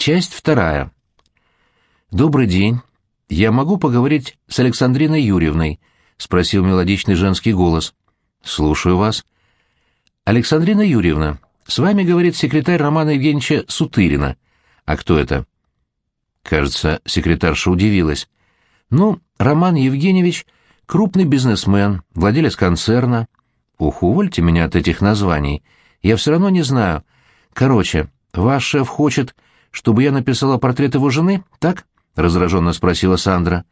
Часть вторая. «Добрый день. Я могу поговорить с Александриной Юрьевной?» — спросил мелодичный женский голос. «Слушаю вас». «Александрина Юрьевна, с вами говорит секретарь Романа Евгеньевича Сутырина. А кто это?» Кажется, секретарша удивилась. «Ну, Роман Евгеньевич — крупный бизнесмен, владелец концерна. Ух, увольте меня от этих названий. Я все равно не знаю. Короче, ваш шеф хочет, чтобы я написала портрет его жены, так?» — раздраженно спросила Сандра.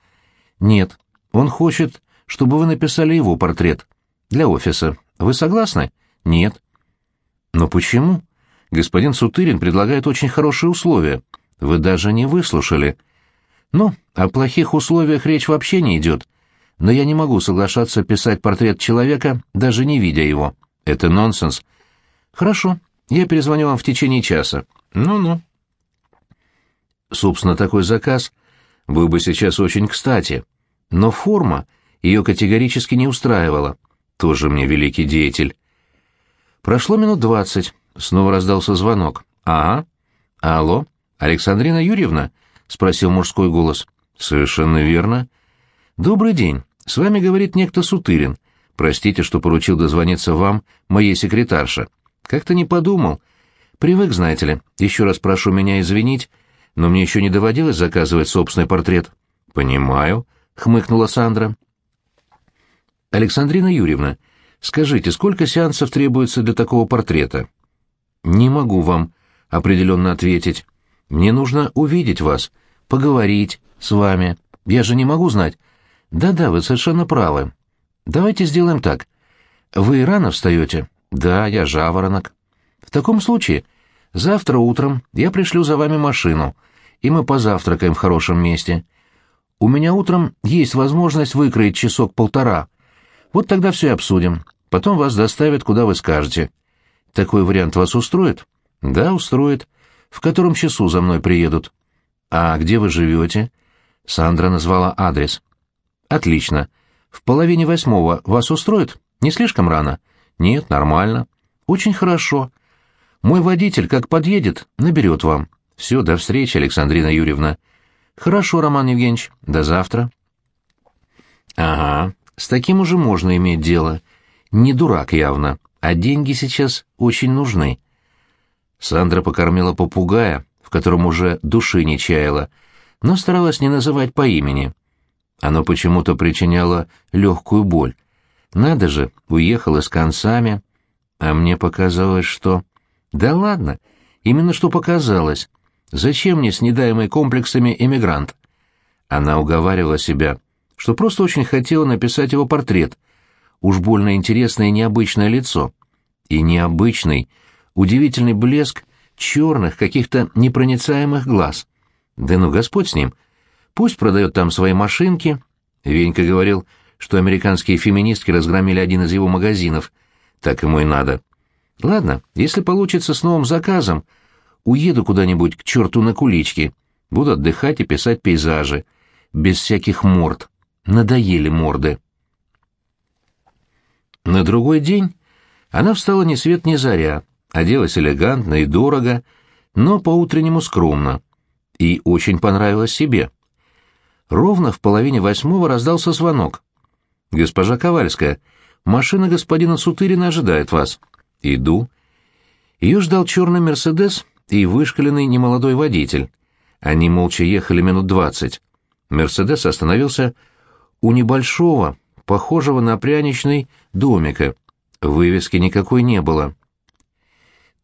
«Нет, он хочет, чтобы вы написали его портрет. Для офиса. Вы согласны?» «Нет». «Но почему?» «Господин Сутырин предлагает очень хорошие условия. Вы даже не выслушали». «Ну, о плохих условиях речь вообще не идет. Но я не могу соглашаться писать портрет человека, даже не видя его. Это нонсенс». «Хорошо, я перезвоню вам в течение часа». «Ну-ну». Собственно, такой заказ был бы сейчас очень кстати. Но форма ее категорически не устраивала. Тоже мне великий деятель. Прошло минут двадцать. Снова раздался звонок. «Ага. Алло, Александрина Юрьевна?» — спросил мужской голос. «Совершенно верно. Добрый день. С вами говорит некто Сутырин. Простите, что поручил дозвониться вам, моей секретарше. Как-то не подумал. Привык, знаете ли. Еще раз прошу меня извинить, но мне еще не доводилось заказывать собственный портрет». «Понимаю», — хмыкнула Сандра. «Александрина Юрьевна, скажите, сколько сеансов требуется для такого портрета?» «Не могу вам определенно ответить. Мне нужно увидеть вас, поговорить с вами. Я же не могу знать». «Да-да, вы совершенно правы. Давайте сделаем так. Вы рано встаете?» «Да, я жаворонок». «В таком случае завтра утром я пришлю за вами машину, и мы позавтракаем в хорошем месте. У меня утром есть возможность выкроить часок-полтора. Вот тогда все обсудим. Потом вас доставят, куда вы скажете. Такой вариант вас устроит? Да, устроит. В котором часу за мной приедут? А где вы живете? Сандра назвала адрес. Отлично. В половине восьмого вас устроит? Не слишком рано? Нет, нормально. Очень хорошо. Мой водитель, как подъедет, наберет вам. Все, до встречи, Александрина Юрьевна. Хорошо, Роман Евгеньевич, до завтра. Ага, с таким уже можно иметь дело. Не дурак явно, а деньги сейчас очень нужны. Сандра покормила попугая, в котором уже души не чаяла, но старалась не называть по имени. Оно почему-то причиняло легкую боль. Надо же, уехала с концами. А мне показалось, что... Да ладно, именно что показалось. Зачем мне с недаемой комплексами эмигрант? Она уговаривала себя, что просто очень хотела написать его портрет. Уж больно интересное и необычное лицо. И необычный, удивительный блеск черных, каких-то непроницаемых глаз. Да ну, Господь с ним. Пусть продает там свои машинки. Венька говорил, что американские феминистки разгромили один из его магазинов. Так ему и надо. Ладно, если получится с новым заказом, Уеду куда-нибудь к черту на кулички. Буду отдыхать и писать пейзажи. Без всяких морд. Надоели морды. На другой день она встала ни свет ни заря, оделась элегантно и дорого, но по-утреннему скромно. И очень понравилось себе. Ровно в половине восьмого раздался звонок. «Госпожа Ковальская, машина господина Сутырина ожидает вас». «Иду». Ее ждал черный «Мерседес» и вышкаленный немолодой водитель. Они молча ехали минут двадцать. Мерседес остановился у небольшого, похожего на пряничный, домика. Вывески никакой не было.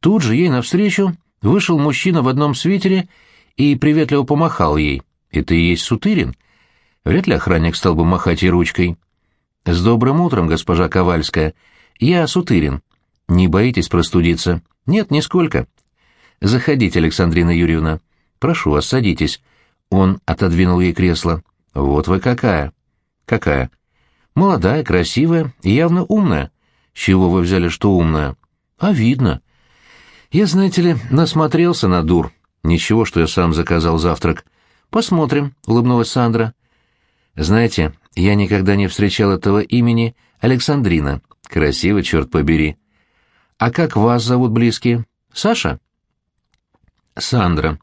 Тут же ей навстречу вышел мужчина в одном свитере и приветливо помахал ей. «Это и есть Сутырин?» Вряд ли охранник стал бы махать ей ручкой. «С добрым утром, госпожа Ковальская. Я Сутырин. Не боитесь простудиться?» «Нет, нисколько. «Заходите, Александрина Юрьевна. Прошу вас, садитесь». Он отодвинул ей кресло. «Вот вы какая». «Какая?» «Молодая, красивая и явно умная». «С чего вы взяли, что умная?» «А видно». «Я, знаете ли, насмотрелся на дур. Ничего, что я сам заказал завтрак». «Посмотрим», — улыбнулась Сандра. «Знаете, я никогда не встречал этого имени Александрина. Красиво, черт побери». «А как вас зовут близкие?» «Саша?» Сандра.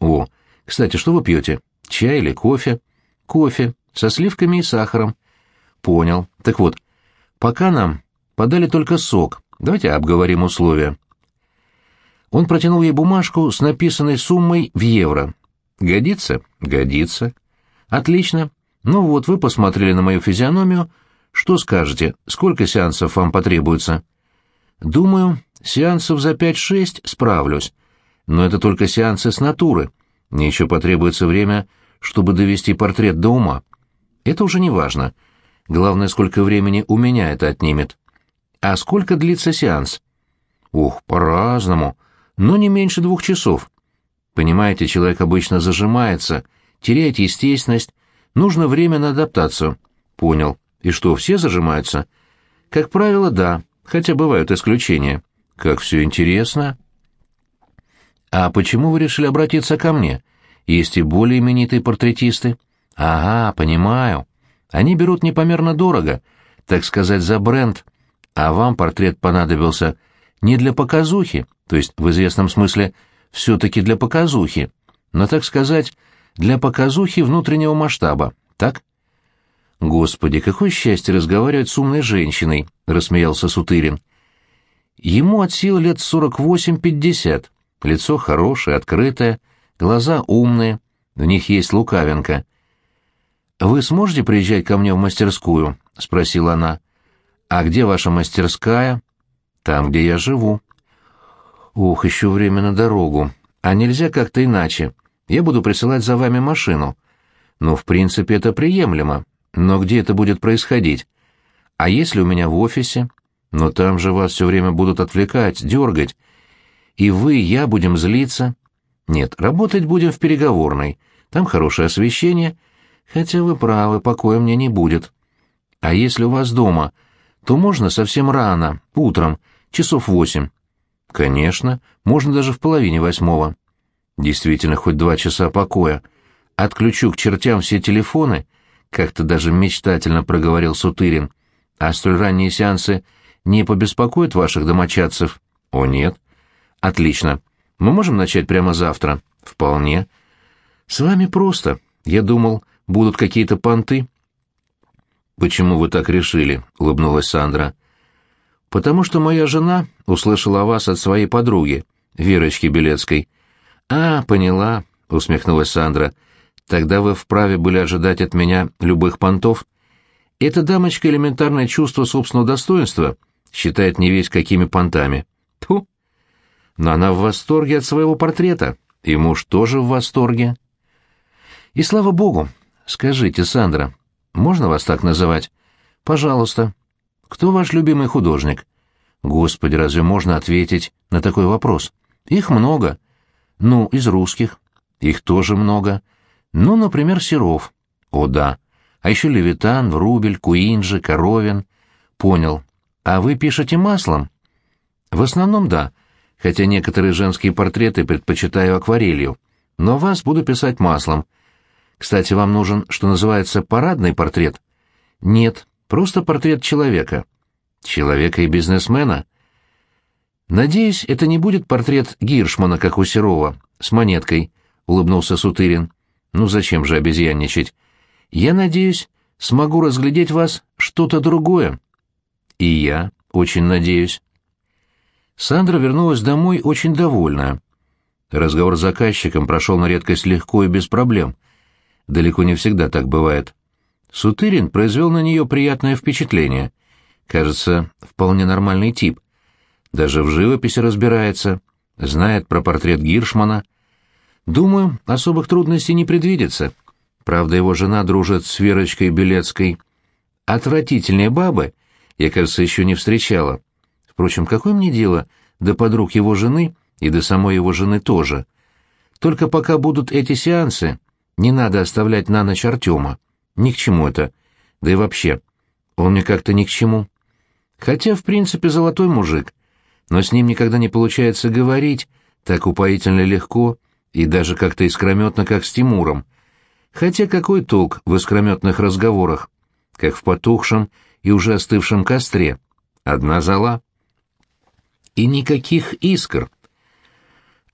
О, кстати, что вы пьете? Чай или кофе? Кофе, со сливками и сахаром. Понял. Так вот, пока нам подали только сок. Давайте обговорим условия. Он протянул ей бумажку с написанной суммой в евро. Годится? Годится. Отлично. Ну вот, вы посмотрели на мою физиономию. Что скажете, сколько сеансов вам потребуется? Думаю, сеансов за пять-шесть справлюсь. Но это только сеансы с натуры. Мне еще потребуется время, чтобы довести портрет до ума. Это уже не важно. Главное, сколько времени у меня это отнимет. А сколько длится сеанс? Ух, по-разному, но не меньше двух часов. Понимаете, человек обычно зажимается, теряет естественность, нужно время на адаптацию. Понял. И что, все зажимаются? Как правило, да, хотя бывают исключения. Как все интересно. А почему вы решили обратиться ко мне? Есть и более именитые портретисты. Ага, понимаю. Они берут непомерно дорого, так сказать, за бренд. А вам портрет понадобился не для показухи, то есть в известном смысле все-таки для показухи, но, так сказать, для показухи внутреннего масштаба, так? «Господи, какое счастье разговаривать с умной женщиной!» — рассмеялся Сутырин. Ему от сил лет сорок восемь-пятьдесят. Лицо хорошее, открытое, глаза умные, в них есть лукавинка. «Вы сможете приезжать ко мне в мастерскую?» — спросила она. «А где ваша мастерская?» «Там, где я живу». «Ух, еще время на дорогу. А нельзя как-то иначе. Я буду присылать за вами машину». «Ну, в принципе, это приемлемо. Но где это будет происходить? А если у меня в офисе? Но там же вас все время будут отвлекать, дергать. И вы, и я будем злиться. Нет, работать будем в переговорной. Там хорошее освещение. Хотя вы правы, покоя мне не будет. А если у вас дома, то можно совсем рано, утром, часов восемь. Конечно, можно даже в половине восьмого. Действительно, хоть два часа покоя. Отключу к чертям все телефоны, как-то даже мечтательно проговорил Сутырин. А столь ранние сеансы не побеспокоят ваших домочадцев? О, нет. Отлично. Мы можем начать прямо завтра? Вполне. С вами просто. Я думал, будут какие-то понты. Почему вы так решили? улыбнулась Сандра. Потому что моя жена услышала о вас от своей подруги, Верочки Белецкой. А, поняла, усмехнулась Сандра. Тогда вы вправе были ожидать от меня любых понтов. Эта дамочка элементарное чувство собственного достоинства считает не весь какими понтами. Тьфу! но она в восторге от своего портрета, и муж тоже в восторге. И слава богу. Скажите, Сандра, можно вас так называть? Пожалуйста. Кто ваш любимый художник? Господи, разве можно ответить на такой вопрос? Их много. Ну, из русских. Их тоже много. Ну, например, Серов. О, да. А еще Левитан, Врубель, Куинджи, Коровин. Понял. А вы пишете маслом? В основном, да хотя некоторые женские портреты предпочитаю акварелью, но вас буду писать маслом. Кстати, вам нужен, что называется, парадный портрет? Нет, просто портрет человека. Человека и бизнесмена? Надеюсь, это не будет портрет Гиршмана, как у Серова, с монеткой, — улыбнулся Сутырин. Ну зачем же обезьянничать? Я надеюсь, смогу разглядеть вас что-то другое. И я очень надеюсь. Сандра вернулась домой очень довольная. Разговор с заказчиком прошел на редкость легко и без проблем. Далеко не всегда так бывает. Сутырин произвел на нее приятное впечатление. Кажется, вполне нормальный тип. Даже в живописи разбирается, знает про портрет Гиршмана. Думаю, особых трудностей не предвидится. Правда, его жена дружит с Верочкой Белецкой. Отвратительнее бабы я, кажется, еще не встречала. Впрочем, какое мне дело до подруг его жены и до самой его жены тоже? Только пока будут эти сеансы, не надо оставлять на ночь Артема. Ни к чему это. Да и вообще, он мне как-то ни к чему. Хотя, в принципе, золотой мужик. Но с ним никогда не получается говорить так упоительно легко и даже как-то искрометно, как с Тимуром. Хотя какой толк в искрометных разговорах, как в потухшем и уже остывшем костре? Одна зала и никаких искр.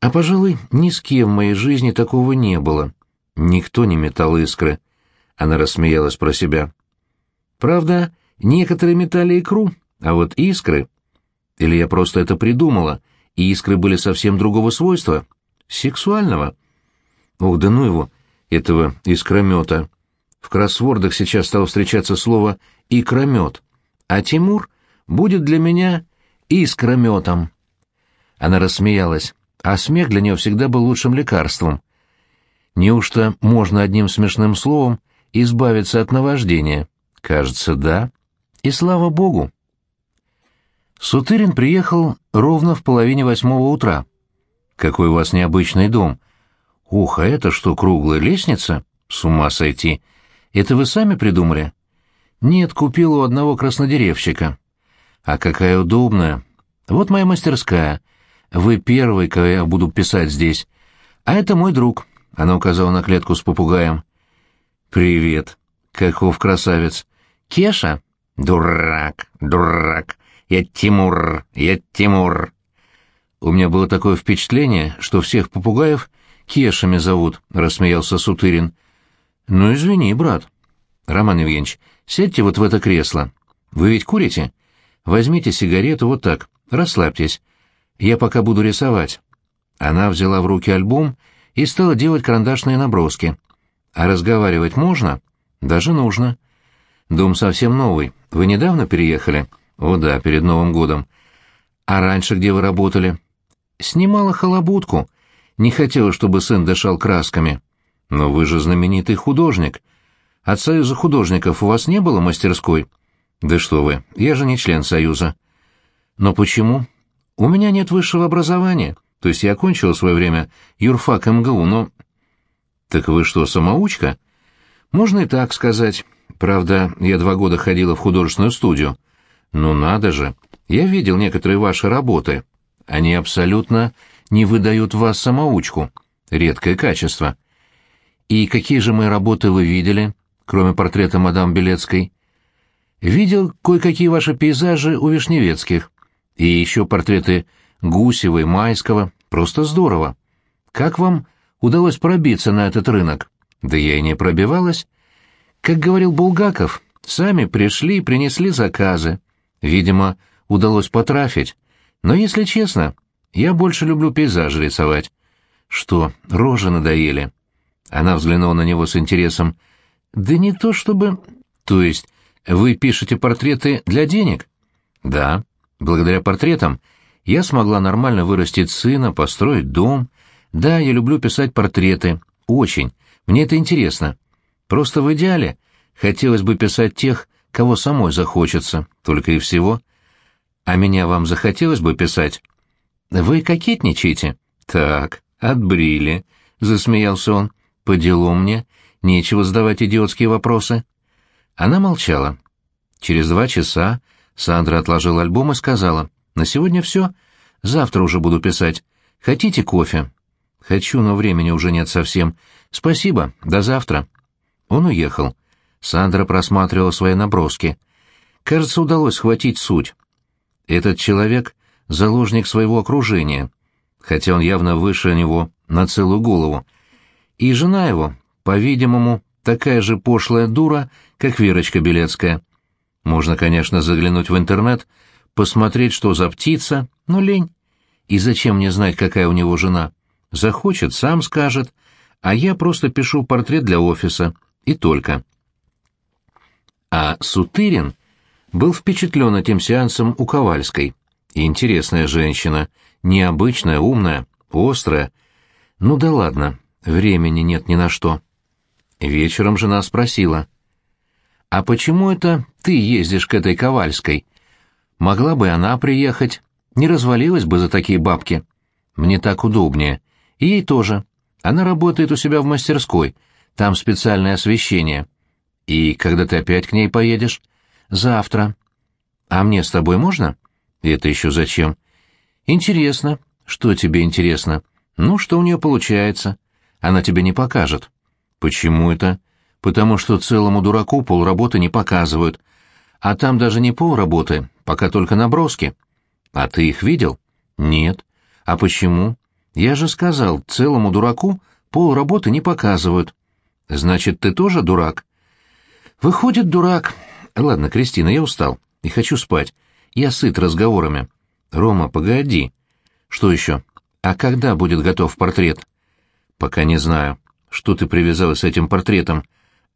А, пожалуй, ни с кем в моей жизни такого не было. Никто не метал искры. Она рассмеялась про себя. Правда, некоторые метали икру, а вот искры... Или я просто это придумала, и искры были совсем другого свойства? Сексуального? Ох, да ну его, этого искромета. В кроссвордах сейчас стало встречаться слово «икромет», а Тимур будет для меня искрометом. Она рассмеялась, а смех для нее всегда был лучшим лекарством. Неужто можно одним смешным словом избавиться от наваждения? Кажется, да. И слава богу. Сутырин приехал ровно в половине восьмого утра. «Какой у вас необычный дом!» «Ух, а это что, круглая лестница? С ума сойти! Это вы сами придумали?» «Нет, купил у одного краснодеревщика». «А какая удобная! Вот моя мастерская. Вы первый, кого я буду писать здесь. А это мой друг», — она указала на клетку с попугаем. «Привет. Каков красавец. Кеша?» «Дурак, дурак. Я Тимур, я Тимур». У меня было такое впечатление, что всех попугаев Кешами зовут, — рассмеялся Сутырин. Ну, извини, брат. Роман Евгеньевич, сядьте вот в это кресло. Вы ведь курите? Возьмите сигарету вот так, расслабьтесь. Я пока буду рисовать. Она взяла в руки альбом и стала делать карандашные наброски. А разговаривать можно? Даже нужно. Дом совсем новый. Вы недавно переехали? О да, перед Новым годом. А раньше где вы работали? Снимала халабутку. Не хотела, чтобы сын дышал красками. Но вы же знаменитый художник. От Союза художников у вас не было мастерской? Да что вы, я же не член Союза. Но почему? У меня нет высшего образования. То есть я окончила в свое время юрфак МГУ, но... Так вы что, самоучка? Можно и так сказать. Правда, я два года ходила в художественную студию. Ну надо же, я видел некоторые ваши работы. Они абсолютно не выдают вас самоучку. Редкое качество. И какие же мои работы вы видели, кроме портрета мадам Белецкой? Видел кое-какие ваши пейзажи у Вишневецких. И еще портреты Гусева и Майского. Просто здорово. Как вам удалось пробиться на этот рынок? Да я и не пробивалась. Как говорил Булгаков, сами пришли и принесли заказы. Видимо, удалось потрафить. Но, если честно, я больше люблю пейзажи рисовать. Что, рожи надоели? Она взглянула на него с интересом. Да не то чтобы... То есть, вы пишете портреты для денег? Да. Благодаря портретам я смогла нормально вырастить сына, построить дом. Да, я люблю писать портреты. Очень. Мне это интересно. Просто в идеале хотелось бы писать тех, кого самой захочется, только и всего. А меня вам захотелось бы писать? Вы кокетничаете? Так, отбрили, — засмеялся он. По делу мне, нечего задавать идиотские вопросы. Она молчала. Через два часа Сандра отложила альбом и сказала, «На сегодня все. Завтра уже буду писать. Хотите кофе?» «Хочу, но времени уже нет совсем. Спасибо, до завтра». Он уехал. Сандра просматривала свои наброски. Кажется, удалось схватить суть. Этот человек — заложник своего окружения, хотя он явно выше него на целую голову. И жена его, по-видимому, такая же пошлая дура, как Верочка Белецкая. Можно, конечно, заглянуть в интернет, посмотреть, что за птица, но лень. И зачем мне знать, какая у него жена? Захочет, сам скажет, а я просто пишу портрет для офиса, и только. А Сутырин был впечатлен этим сеансом у Ковальской. Интересная женщина, необычная, умная, острая. Ну да ладно, времени нет ни на что. Вечером жена спросила. «А почему это ты ездишь к этой Ковальской? Могла бы она приехать, не развалилась бы за такие бабки. Мне так удобнее. И ей тоже. Она работает у себя в мастерской, там специальное освещение». «И когда ты опять к ней поедешь?» «Завтра». «А мне с тобой можно?» «Это еще зачем?» «Интересно». «Что тебе интересно?» «Ну, что у нее получается?» «Она тебе не покажет». «Почему это?» «Потому что целому дураку полработы не показывают. А там даже не полработы, пока только наброски». «А ты их видел?» «Нет». «А почему?» Я же сказал, целому дураку пол работы не показывают. Значит, ты тоже дурак? Выходит, дурак. Ладно, Кристина, я устал и хочу спать. Я сыт разговорами. Рома, погоди. Что еще? А когда будет готов портрет? Пока не знаю. Что ты привязалась с этим портретом?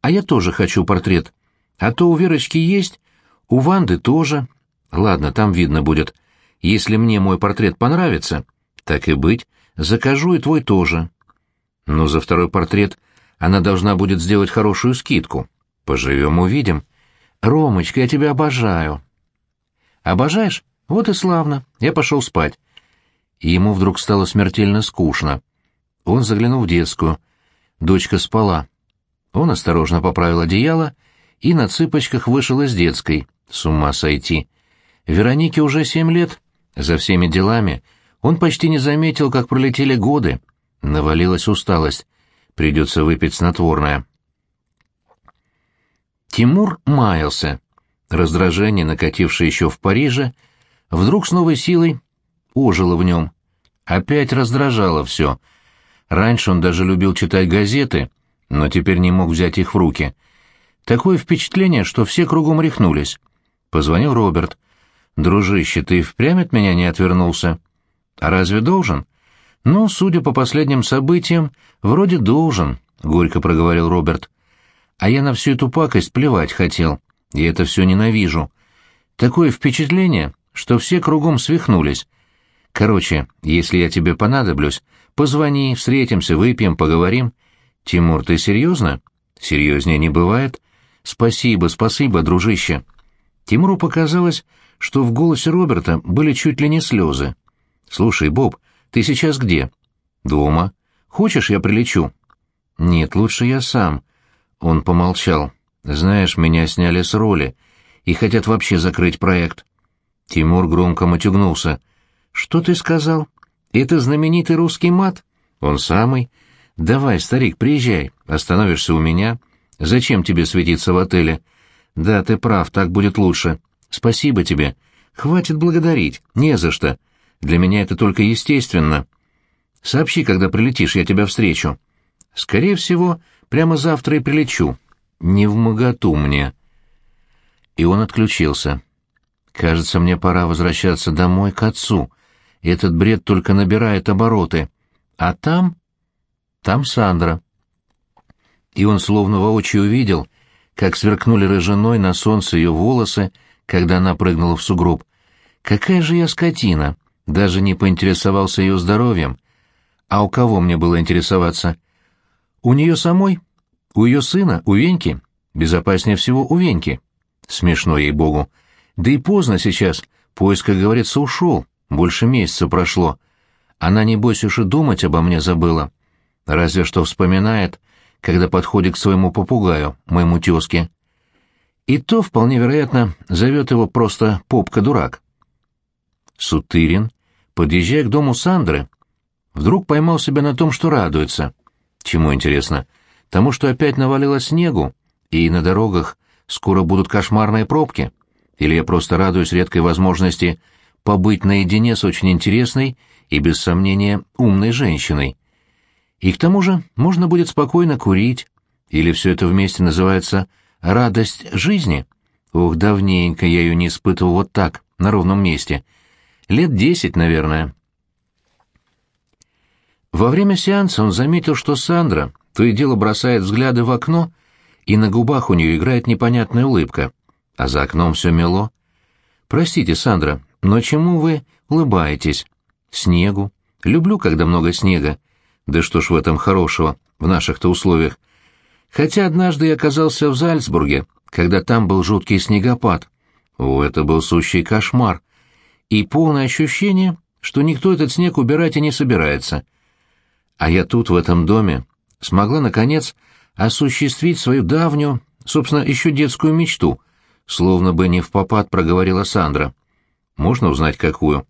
А я тоже хочу портрет. А то у Верочки есть, у Ванды тоже. Ладно, там видно будет. Если мне мой портрет понравится, так и быть, закажу и твой тоже. Но за второй портрет она должна будет сделать хорошую скидку. Поживем, увидим. Ромочка, я тебя обожаю. Обожаешь? Вот и славно. Я пошел спать. И ему вдруг стало смертельно скучно. Он заглянул в детскую. Дочка спала. Он осторожно поправил одеяло и на цыпочках вышел из детской. С ума сойти. Веронике уже семь лет. За всеми делами он почти не заметил, как пролетели годы. Навалилась усталость. Придется выпить снотворное. Тимур маялся. Раздражение, накатившее еще в Париже, вдруг с новой силой ожило в нем. Опять раздражало все. Раньше он даже любил читать газеты, но теперь не мог взять их в руки. Такое впечатление, что все кругом рехнулись. Позвонил Роберт. «Дружище, ты впрямь от меня не отвернулся?» «А разве должен?» «Ну, судя по последним событиям, вроде должен», — горько проговорил Роберт. «А я на всю эту пакость плевать хотел. Я это все ненавижу. Такое впечатление, что все кругом свихнулись. Короче, если я тебе понадоблюсь, позвони, встретимся, выпьем, поговорим». «Тимур, ты серьезно?» «Серьезнее не бывает». «Спасибо, спасибо, дружище». Тимуру показалось, что в голосе Роберта были чуть ли не слезы. «Слушай, Боб, ты сейчас где?» «Дома. Хочешь, я прилечу?» «Нет, лучше я сам». Он помолчал. «Знаешь, меня сняли с роли и хотят вообще закрыть проект». Тимур громко матюгнулся. «Что ты сказал? Это знаменитый русский мат?» «Он самый. Давай, старик, приезжай, остановишься у меня. Зачем тебе светиться в отеле?» «Да, ты прав, так будет лучше. Спасибо тебе. Хватит благодарить, не за что. Для меня это только естественно. Сообщи, когда прилетишь, я тебя встречу. Скорее всего, прямо завтра и прилечу. Не в моготу мне». И он отключился. «Кажется, мне пора возвращаться домой к отцу. Этот бред только набирает обороты. А там...» «Там Сандра». И он словно воочию увидел, как сверкнули рыжиной на солнце ее волосы, когда она прыгнула в сугроб. «Какая же я скотина!» Даже не поинтересовался ее здоровьем. А у кого мне было интересоваться? У нее самой? У ее сына? У Веньки? Безопаснее всего у Веньки. Смешно ей-богу. Да и поздно сейчас. Поиск, как говорится, ушел. Больше месяца прошло. Она, небось, уж и думать обо мне забыла. Разве что вспоминает, когда подходит к своему попугаю, моему тезке. И то, вполне вероятно, зовет его просто «попка-дурак». Сутырин подъезжая к дому Сандры, вдруг поймал себя на том, что радуется. Чему интересно? Тому, что опять навалило снегу, и на дорогах скоро будут кошмарные пробки? Или я просто радуюсь редкой возможности побыть наедине с очень интересной и, без сомнения, умной женщиной? И к тому же можно будет спокойно курить. Или все это вместе называется «радость жизни»? Ух, давненько я ее не испытывал вот так, на ровном месте — Лет десять, наверное. Во время сеанса он заметил, что Сандра то и дело бросает взгляды в окно, и на губах у нее играет непонятная улыбка, а за окном все мело. «Простите, Сандра, но чему вы улыбаетесь?» «Снегу. Люблю, когда много снега. Да что ж в этом хорошего, в наших-то условиях. Хотя однажды я оказался в Зальцбурге, когда там был жуткий снегопад. О, это был сущий кошмар и полное ощущение, что никто этот снег убирать и не собирается. А я тут, в этом доме, смогла, наконец, осуществить свою давнюю, собственно, еще детскую мечту, словно бы не в попад проговорила Сандра. Можно узнать, какую?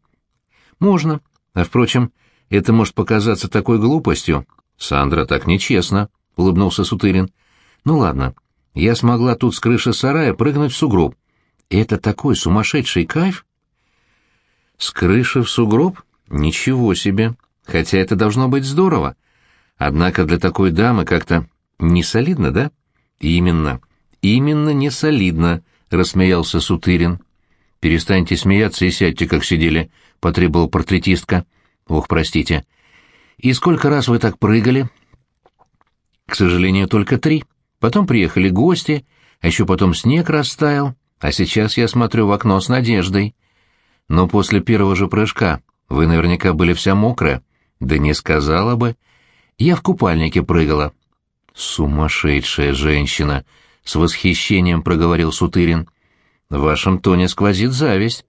Можно. А, впрочем, это может показаться такой глупостью. Сандра, так нечестно, — улыбнулся Сутырин. Ну ладно, я смогла тут с крыши сарая прыгнуть в сугроб. Это такой сумасшедший кайф! С крыши в сугроб? Ничего себе! Хотя это должно быть здорово. Однако для такой дамы как-то не солидно, да? Именно, именно не солидно, рассмеялся Сутырин. Перестаньте смеяться и сядьте, как сидели, потребовала портретистка. Ох, простите. И сколько раз вы так прыгали? К сожалению, только три. Потом приехали гости, а еще потом снег растаял, а сейчас я смотрю в окно с надеждой. Но после первого же прыжка вы наверняка были вся мокрая. Да не сказала бы. Я в купальнике прыгала. Сумасшедшая женщина, с восхищением проговорил Сутырин. В вашем тоне сквозит зависть.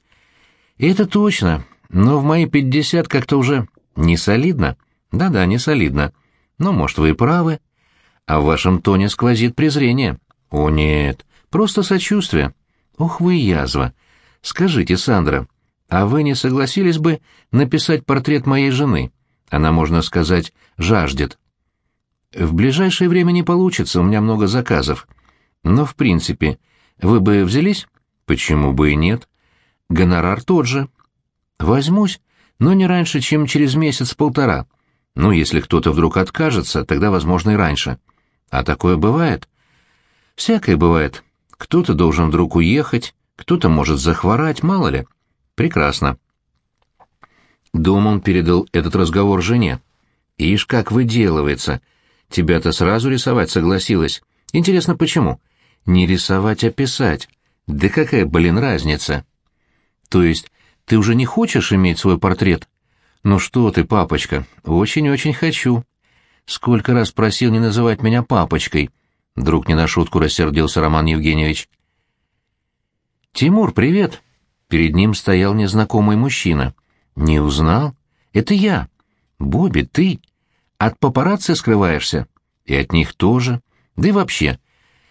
Это точно, но в мои пятьдесят как-то уже не солидно. Да-да, не солидно. Но, может, вы и правы. А в вашем тоне сквозит презрение. О, нет, просто сочувствие. Ох вы язва. Скажите, Сандра, а вы не согласились бы написать портрет моей жены? Она, можно сказать, жаждет. В ближайшее время не получится, у меня много заказов. Но, в принципе, вы бы взялись? Почему бы и нет? Гонорар тот же. Возьмусь, но не раньше, чем через месяц-полтора. Ну, если кто-то вдруг откажется, тогда, возможно, и раньше. А такое бывает? Всякое бывает. Кто-то должен вдруг уехать, кто-то может захворать, мало ли. Прекрасно. Дома он передал этот разговор жене. «Ишь, как выделывается. Тебя-то сразу рисовать согласилась. Интересно, почему? Не рисовать, а писать. Да какая, блин, разница? То есть ты уже не хочешь иметь свой портрет? Ну что ты, папочка, очень-очень хочу. Сколько раз просил не называть меня папочкой. Вдруг не на шутку рассердился Роман Евгеньевич. «Тимур, привет!» Перед ним стоял незнакомый мужчина. «Не узнал? Это я. Бобби, ты. От папарацци скрываешься? И от них тоже. Да и вообще.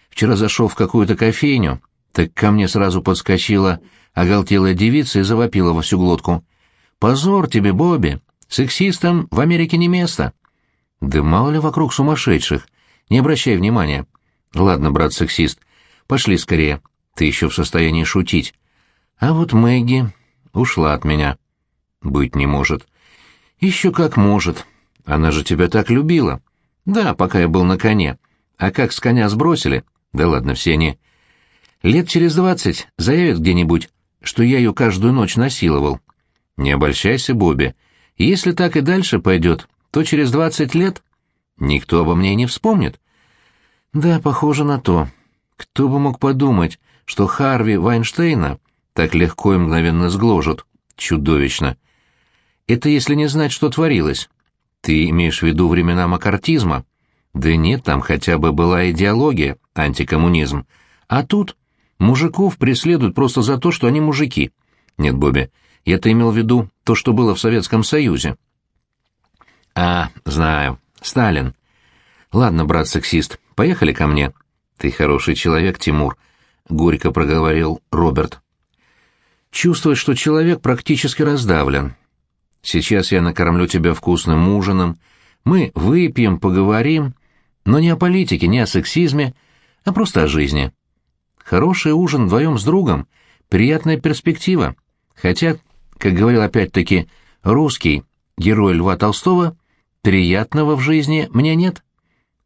Вчера зашел в какую-то кофейню, так ко мне сразу подскочила оголтелая девица и завопила во всю глотку. «Позор тебе, Бобби! Сексистам в Америке не место!» «Да мало ли вокруг сумасшедших! Не обращай внимания!» «Ладно, брат-сексист, пошли скорее. Ты еще в состоянии шутить. А вот Мэгги ушла от меня». «Быть не может». «Еще как может. Она же тебя так любила». «Да, пока я был на коне. А как с коня сбросили?» «Да ладно, все они...» Лет через двадцать заявят где-нибудь, что я ее каждую ночь насиловал. Не обольщайся, Бобби. Если так и дальше пойдет, то через двадцать лет никто обо мне не вспомнит. Да, похоже на то. Кто бы мог подумать, что Харви Вайнштейна так легко и мгновенно сгложат. Чудовищно. Это если не знать, что творилось. Ты имеешь в виду времена макартизма? Да нет, там хотя бы была идеология, антикоммунизм. А тут Мужиков преследуют просто за то, что они мужики. Нет, Бобби, я-то имел в виду то, что было в Советском Союзе. А, знаю. Сталин. Ладно, брат-сексист, поехали ко мне. Ты хороший человек, Тимур, — горько проговорил Роберт. Чувствует, что человек практически раздавлен. Сейчас я накормлю тебя вкусным ужином. Мы выпьем, поговорим, но не о политике, не о сексизме, а просто о жизни. Хороший ужин вдвоем с другом — приятная перспектива. Хотя, как говорил опять-таки русский герой Льва Толстого, приятного в жизни мне нет.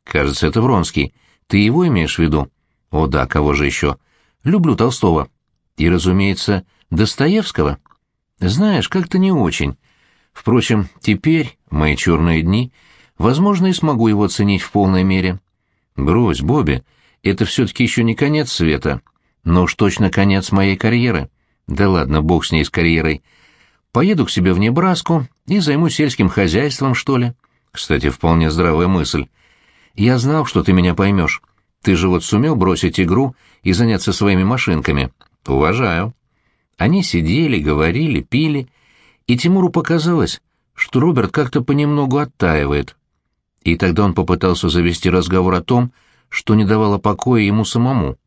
Кажется, это Вронский. Ты его имеешь в виду? О да, кого же еще? Люблю Толстого. И, разумеется, Достоевского. Знаешь, как-то не очень. Впрочем, теперь, в мои черные дни, возможно, и смогу его ценить в полной мере. Брось, Бобби, это все-таки еще не конец света, но уж точно конец моей карьеры. Да ладно, бог с ней с карьерой. Поеду к себе в Небраску и займусь сельским хозяйством, что ли. Кстати, вполне здравая мысль. Я знал, что ты меня поймешь. Ты же вот сумел бросить игру и заняться своими машинками. Уважаю. Они сидели, говорили, пили, и Тимуру показалось, что Роберт как-то понемногу оттаивает. И тогда он попытался завести разговор о том, что не давало покоя ему самому.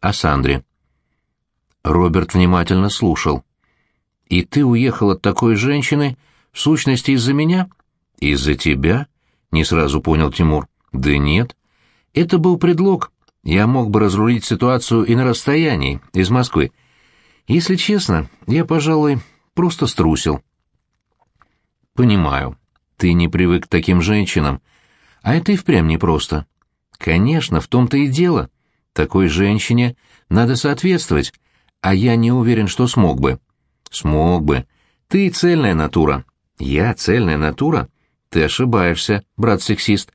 О Сандре. Роберт внимательно слушал. «И ты уехал от такой женщины, в сущности, из-за меня?» «Из-за тебя?» — не сразу понял Тимур. «Да нет. Это был предлог. Я мог бы разрулить ситуацию и на расстоянии, из Москвы. Если честно, я, пожалуй, просто струсил». «Понимаю. Ты не привык к таким женщинам. А это и впрямь непросто. Конечно, в том-то и дело. Такой женщине надо соответствовать, а я не уверен, что смог бы. Смог бы. Ты цельная натура. Я цельная натура? Ты ошибаешься, брат-сексист.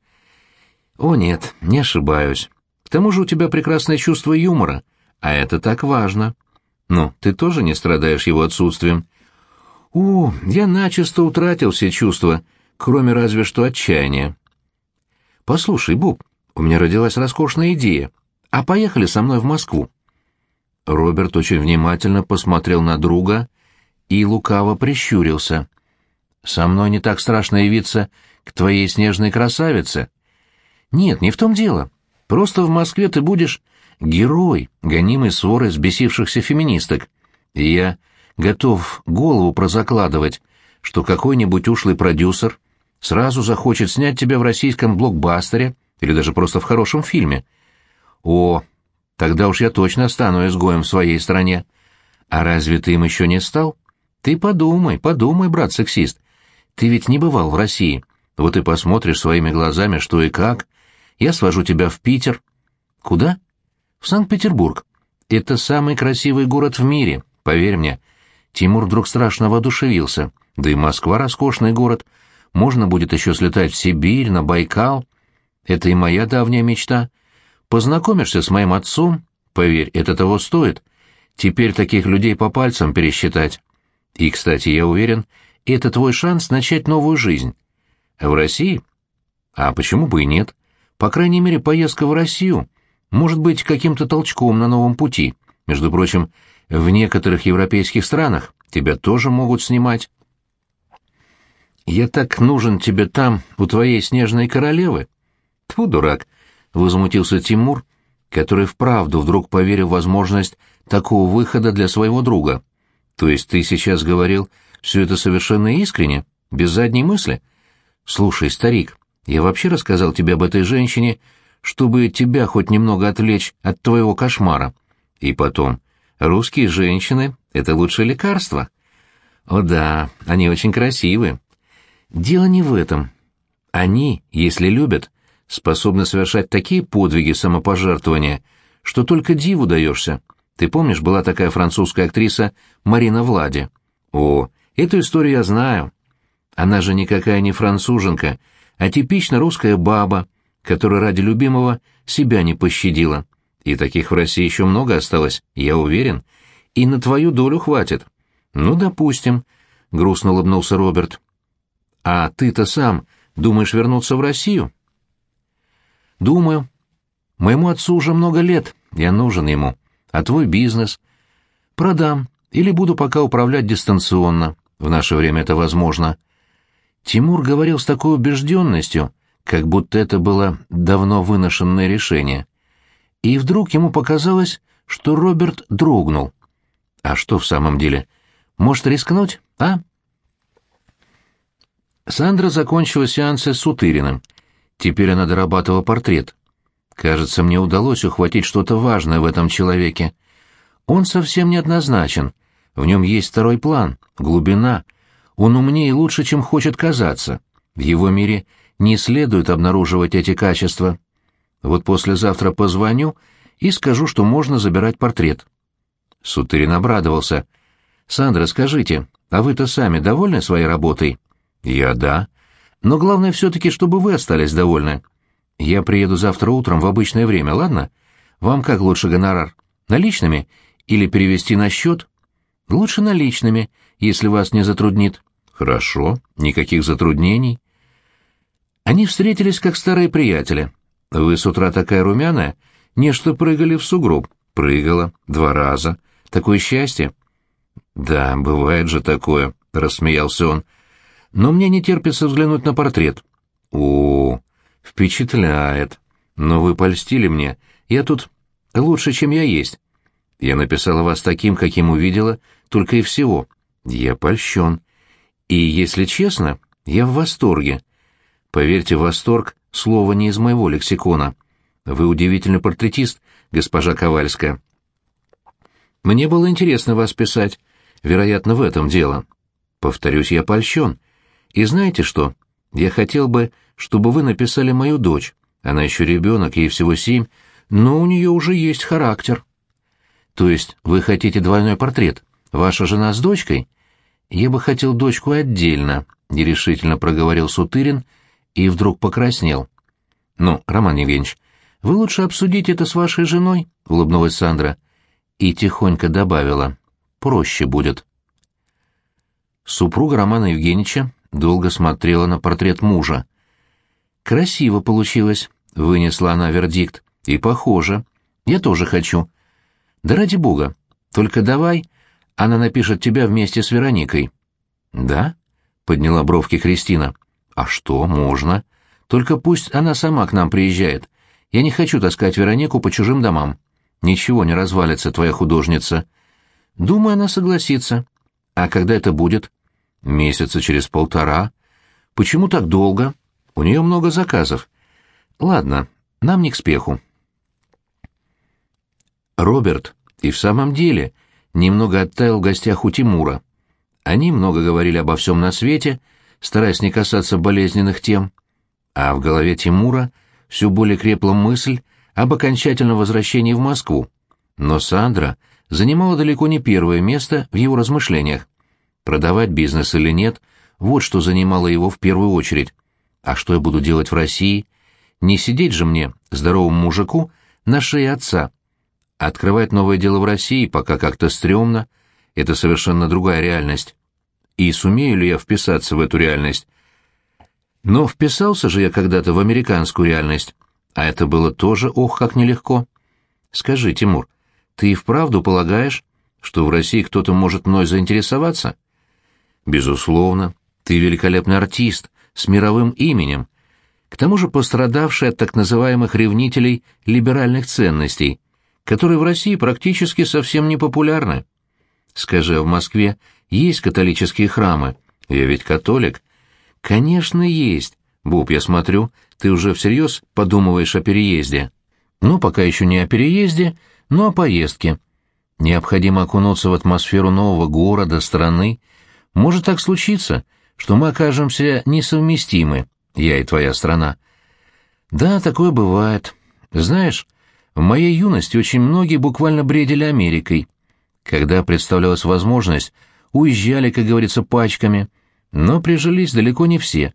О нет, не ошибаюсь. К тому же у тебя прекрасное чувство юмора, а это так важно. Ну, ты тоже не страдаешь его отсутствием. У, я начисто утратил все чувства, кроме разве что отчаяния. Послушай, Буб, у меня родилась роскошная идея. А поехали со мной в Москву. Роберт очень внимательно посмотрел на друга и лукаво прищурился. «Со мной не так страшно явиться к твоей снежной красавице». «Нет, не в том дело. Просто в Москве ты будешь герой, гонимый сворой взбесившихся феминисток. И я готов голову прозакладывать, что какой-нибудь ушлый продюсер сразу захочет снять тебя в российском блокбастере или даже просто в хорошем фильме. О, тогда уж я точно стану изгоем в своей стране. А разве ты им еще не стал? Ты подумай, подумай, брат-сексист. Ты ведь не бывал в России. Вот и посмотришь своими глазами, что и как. Я свожу тебя в Питер. Куда? В Санкт-Петербург. Это самый красивый город в мире, поверь мне. Тимур вдруг страшно воодушевился. Да и Москва роскошный город. Можно будет еще слетать в Сибирь, на Байкал. Это и моя давняя мечта. Познакомишься с моим отцом, поверь, это того стоит. Теперь таких людей по пальцам пересчитать. И, кстати, я уверен, это твой шанс начать новую жизнь. В России? А почему бы и нет? По крайней мере, поездка в Россию может быть каким-то толчком на новом пути. Между прочим, в некоторых европейских странах тебя тоже могут снимать. Я так нужен тебе там, у твоей снежной королевы. Тьфу, дурак, — возмутился Тимур, который вправду вдруг поверил в возможность такого выхода для своего друга. То есть ты сейчас говорил все это совершенно искренне, без задней мысли? Слушай, старик, я вообще рассказал тебе об этой женщине, чтобы тебя хоть немного отвлечь от твоего кошмара. И потом, русские женщины — это лучшее лекарство. О да, они очень красивы. Дело не в этом. Они, если любят, способны совершать такие подвиги самопожертвования, что только диву даешься. Ты помнишь, была такая французская актриса Марина Влади? О, эту историю я знаю. Она же никакая не француженка, а типично русская баба, которая ради любимого себя не пощадила. И таких в России еще много осталось, я уверен. И на твою долю хватит. Ну, допустим, — грустно улыбнулся Роберт. А ты-то сам думаешь вернуться в Россию? Думаю. Моему отцу уже много лет, я нужен ему. А твой бизнес? Продам или буду пока управлять дистанционно. В наше время это возможно. Тимур говорил с такой убежденностью, как будто это было давно выношенное решение. И вдруг ему показалось, что Роберт дрогнул. А что в самом деле? Может рискнуть, а? Сандра закончила сеансы с Утыриным. Теперь она дорабатывала портрет. Кажется, мне удалось ухватить что-то важное в этом человеке. Он совсем неоднозначен. В нем есть второй план, глубина. Он умнее и лучше, чем хочет казаться. В его мире не следует обнаруживать эти качества. Вот послезавтра позвоню и скажу, что можно забирать портрет. Сутырин обрадовался. «Сандра, скажите, а вы-то сами довольны своей работой?» «Я да. Но главное все-таки, чтобы вы остались довольны. Я приеду завтра утром в обычное время, ладно? Вам как лучше гонорар? Наличными или перевести на счет?» «Лучше наличными, если вас не затруднит». «Хорошо, никаких затруднений». Они встретились как старые приятели. «Вы с утра такая румяная, не что прыгали в сугроб». «Прыгала. Два раза. Такое счастье». «Да, бывает же такое», — рассмеялся он но мне не терпится взглянуть на портрет. О, впечатляет. Но вы польстили мне. Я тут лучше, чем я есть. Я написала вас таким, каким увидела, только и всего. Я польщен. И, если честно, я в восторге. Поверьте, восторг — слово не из моего лексикона. Вы удивительный портретист, госпожа Ковальская. Мне было интересно вас писать. Вероятно, в этом дело. Повторюсь, я польщен. И знаете что? Я хотел бы, чтобы вы написали мою дочь. Она еще ребенок, ей всего семь, но у нее уже есть характер. То есть вы хотите двойной портрет? Ваша жена с дочкой? Я бы хотел дочку отдельно, нерешительно проговорил Сутырин и вдруг покраснел. Ну, Роман Евгеньевич, вы лучше обсудите это с вашей женой, улыбнулась Сандра и тихонько добавила: проще будет. Супруга Романа Евгеньевича долго смотрела на портрет мужа. «Красиво получилось», — вынесла она вердикт. «И похоже. Я тоже хочу». «Да ради бога. Только давай, она напишет тебя вместе с Вероникой». «Да?» — подняла бровки Кристина. «А что, можно. Только пусть она сама к нам приезжает. Я не хочу таскать Веронику по чужим домам. Ничего не развалится, твоя художница. Думаю, она согласится. А когда это будет?» «Месяца через полтора. Почему так долго?» У нее много заказов. Ладно, нам не к спеху. Роберт и в самом деле немного оттаял в гостях у Тимура. Они много говорили обо всем на свете, стараясь не касаться болезненных тем. А в голове Тимура все более крепла мысль об окончательном возвращении в Москву. Но Сандра занимала далеко не первое место в его размышлениях. Продавать бизнес или нет — вот что занимало его в первую очередь. А что я буду делать в России? Не сидеть же мне, здоровому мужику, на шее отца. Открывать новое дело в России пока как-то стрёмно. Это совершенно другая реальность. И сумею ли я вписаться в эту реальность? Но вписался же я когда-то в американскую реальность. А это было тоже, ох, как нелегко. Скажи, Тимур, ты и вправду полагаешь, что в России кто-то может мной заинтересоваться? Безусловно. Ты великолепный артист, с мировым именем, к тому же пострадавший от так называемых ревнителей либеральных ценностей, которые в России практически совсем не популярны. Скажи, а в Москве есть католические храмы? Я ведь католик. Конечно, есть. Буб, я смотрю, ты уже всерьез подумываешь о переезде. Ну, пока еще не о переезде, но о поездке. Необходимо окунуться в атмосферу нового города, страны. Может так случиться, что мы окажемся несовместимы, я и твоя страна. Да, такое бывает. Знаешь, в моей юности очень многие буквально бредили Америкой. Когда представлялась возможность, уезжали, как говорится, пачками, но прижились далеко не все.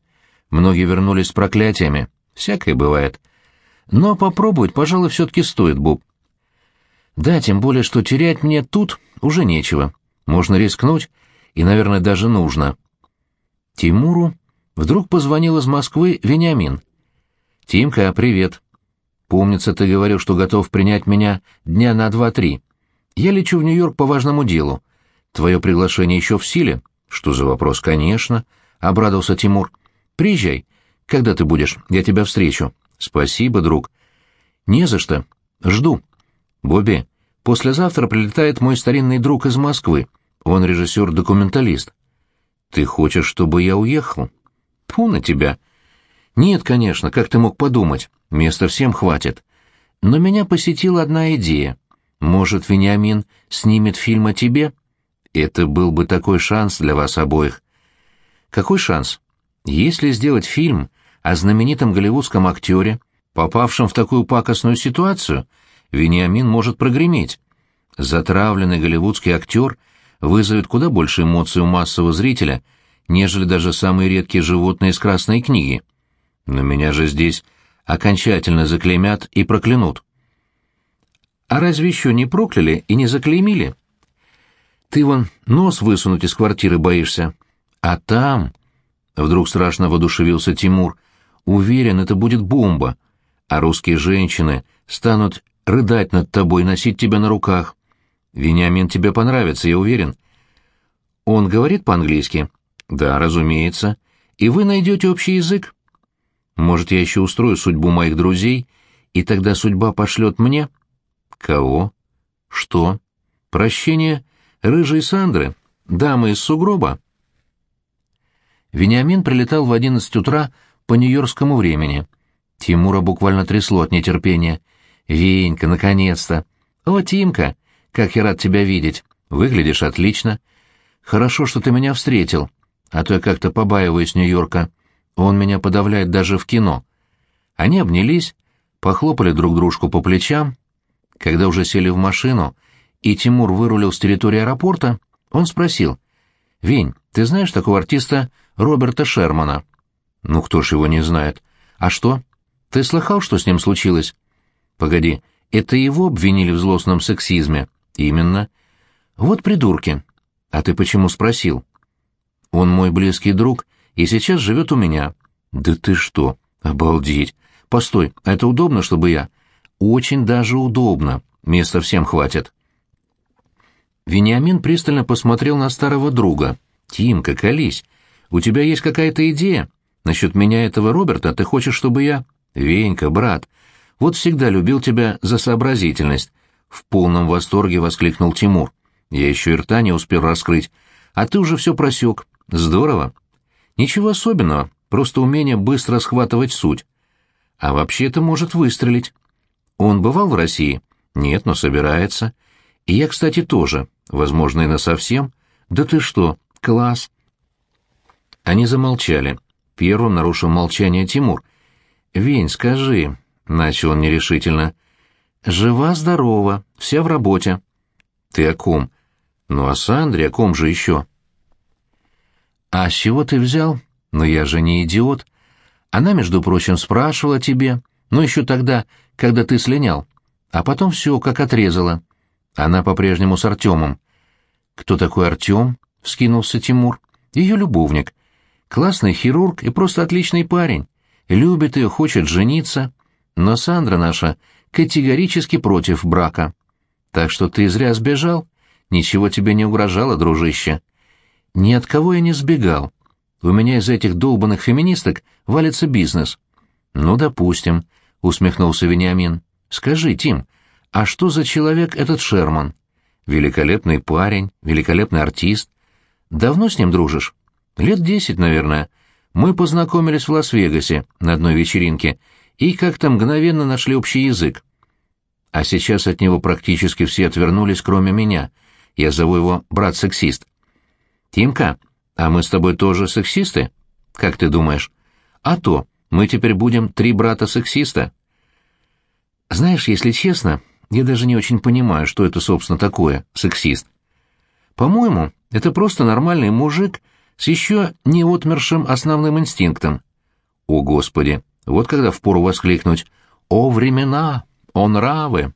Многие вернулись с проклятиями. Всякое бывает. Но попробовать, пожалуй, все-таки стоит, Боб. Да, тем более, что терять мне тут уже нечего. Можно рискнуть, и, наверное, даже нужно. Тимуру вдруг позвонил из Москвы Вениамин. «Тимка, привет. Помнится, ты говорил, что готов принять меня дня на два-три. Я лечу в Нью-Йорк по важному делу. Твое приглашение еще в силе?» «Что за вопрос?» «Конечно», — обрадовался Тимур. «Приезжай. Когда ты будешь? Я тебя встречу». «Спасибо, друг». «Не за что. Жду». «Бобби, послезавтра прилетает мой старинный друг из Москвы. Он режиссер-документалист. Ты хочешь, чтобы я уехал? Фу на тебя. Нет, конечно, как ты мог подумать? Места всем хватит. Но меня посетила одна идея. Может, Вениамин снимет фильм о тебе? Это был бы такой шанс для вас обоих. Какой шанс? Если сделать фильм о знаменитом голливудском актере, попавшем в такую пакостную ситуацию, Вениамин может прогреметь. Затравленный голливудский актер — вызовет куда больше эмоций у массового зрителя, нежели даже самые редкие животные из красной книги. Но меня же здесь окончательно заклеймят и проклянут. А разве еще не прокляли и не заклеймили? Ты вон нос высунуть из квартиры боишься. А там... Вдруг страшно воодушевился Тимур. Уверен, это будет бомба. А русские женщины станут рыдать над тобой, носить тебя на руках. Вениамин тебе понравится, я уверен. Он говорит по-английски? Да, разумеется. И вы найдете общий язык? Может, я еще устрою судьбу моих друзей, и тогда судьба пошлет мне? Кого? Что? Прощение рыжей Сандры, дамы из сугроба? Вениамин прилетал в одиннадцать утра по нью-йоркскому времени. Тимура буквально трясло от нетерпения. «Венька, наконец-то!» «О, Тимка, как я рад тебя видеть. Выглядишь отлично. Хорошо, что ты меня встретил, а то я как-то побаиваюсь Нью-Йорка. Он меня подавляет даже в кино. Они обнялись, похлопали друг дружку по плечам. Когда уже сели в машину, и Тимур вырулил с территории аэропорта, он спросил, «Вень, ты знаешь такого артиста Роберта Шермана?» «Ну, кто ж его не знает? А что? Ты слыхал, что с ним случилось?» «Погоди, это его обвинили в злостном сексизме?» «Именно». «Вот придурки. А ты почему спросил?» «Он мой близкий друг и сейчас живет у меня». «Да ты что? Обалдеть! Постой, а это удобно, чтобы я...» «Очень даже удобно. Места всем хватит». Вениамин пристально посмотрел на старого друга. «Тимка, колись. У тебя есть какая-то идея? Насчет меня этого Роберта ты хочешь, чтобы я...» «Венька, брат, вот всегда любил тебя за сообразительность», — в полном восторге воскликнул Тимур. «Я еще и рта не успел раскрыть, а ты уже все просек. Здорово. Ничего особенного, просто умение быстро схватывать суть. А вообще это может выстрелить. Он бывал в России? Нет, но собирается. И я, кстати, тоже. Возможно, и насовсем. Да ты что, класс. Они замолчали. Первым нарушил молчание Тимур. «Вень, скажи», — начал он нерешительно, — «жива-здорова, вся в работе». «Ты о ком?» «Ну, о Сандре, о ком же еще?» «А с чего ты взял? Ну, я же не идиот. Она, между прочим, спрашивала тебе, но еще тогда, когда ты слинял. А потом все, как отрезала. Она по-прежнему с Артемом. «Кто такой Артем?» — вскинулся Тимур. «Ее любовник. Классный хирург и просто отличный парень. Любит ее, хочет жениться. Но Сандра наша категорически против брака. Так что ты зря сбежал. Ничего тебе не угрожало, дружище. Ни от кого я не сбегал. У меня из этих долбанных феминисток валится бизнес». «Ну, допустим», — усмехнулся Вениамин. «Скажи, Тим, а что за человек этот Шерман? Великолепный парень, великолепный артист. Давно с ним дружишь? Лет десять, наверное. Мы познакомились в Лас-Вегасе на одной вечеринке и как-то мгновенно нашли общий язык. А сейчас от него практически все отвернулись, кроме меня. Я зову его брат-сексист. Тимка, а мы с тобой тоже сексисты? Как ты думаешь? А то, мы теперь будем три брата-сексиста. Знаешь, если честно, я даже не очень понимаю, что это, собственно, такое, сексист. По-моему, это просто нормальный мужик с еще не отмершим основным инстинктом. О, Господи! Вот когда впору воскликнуть «О, времена! О, нравы!»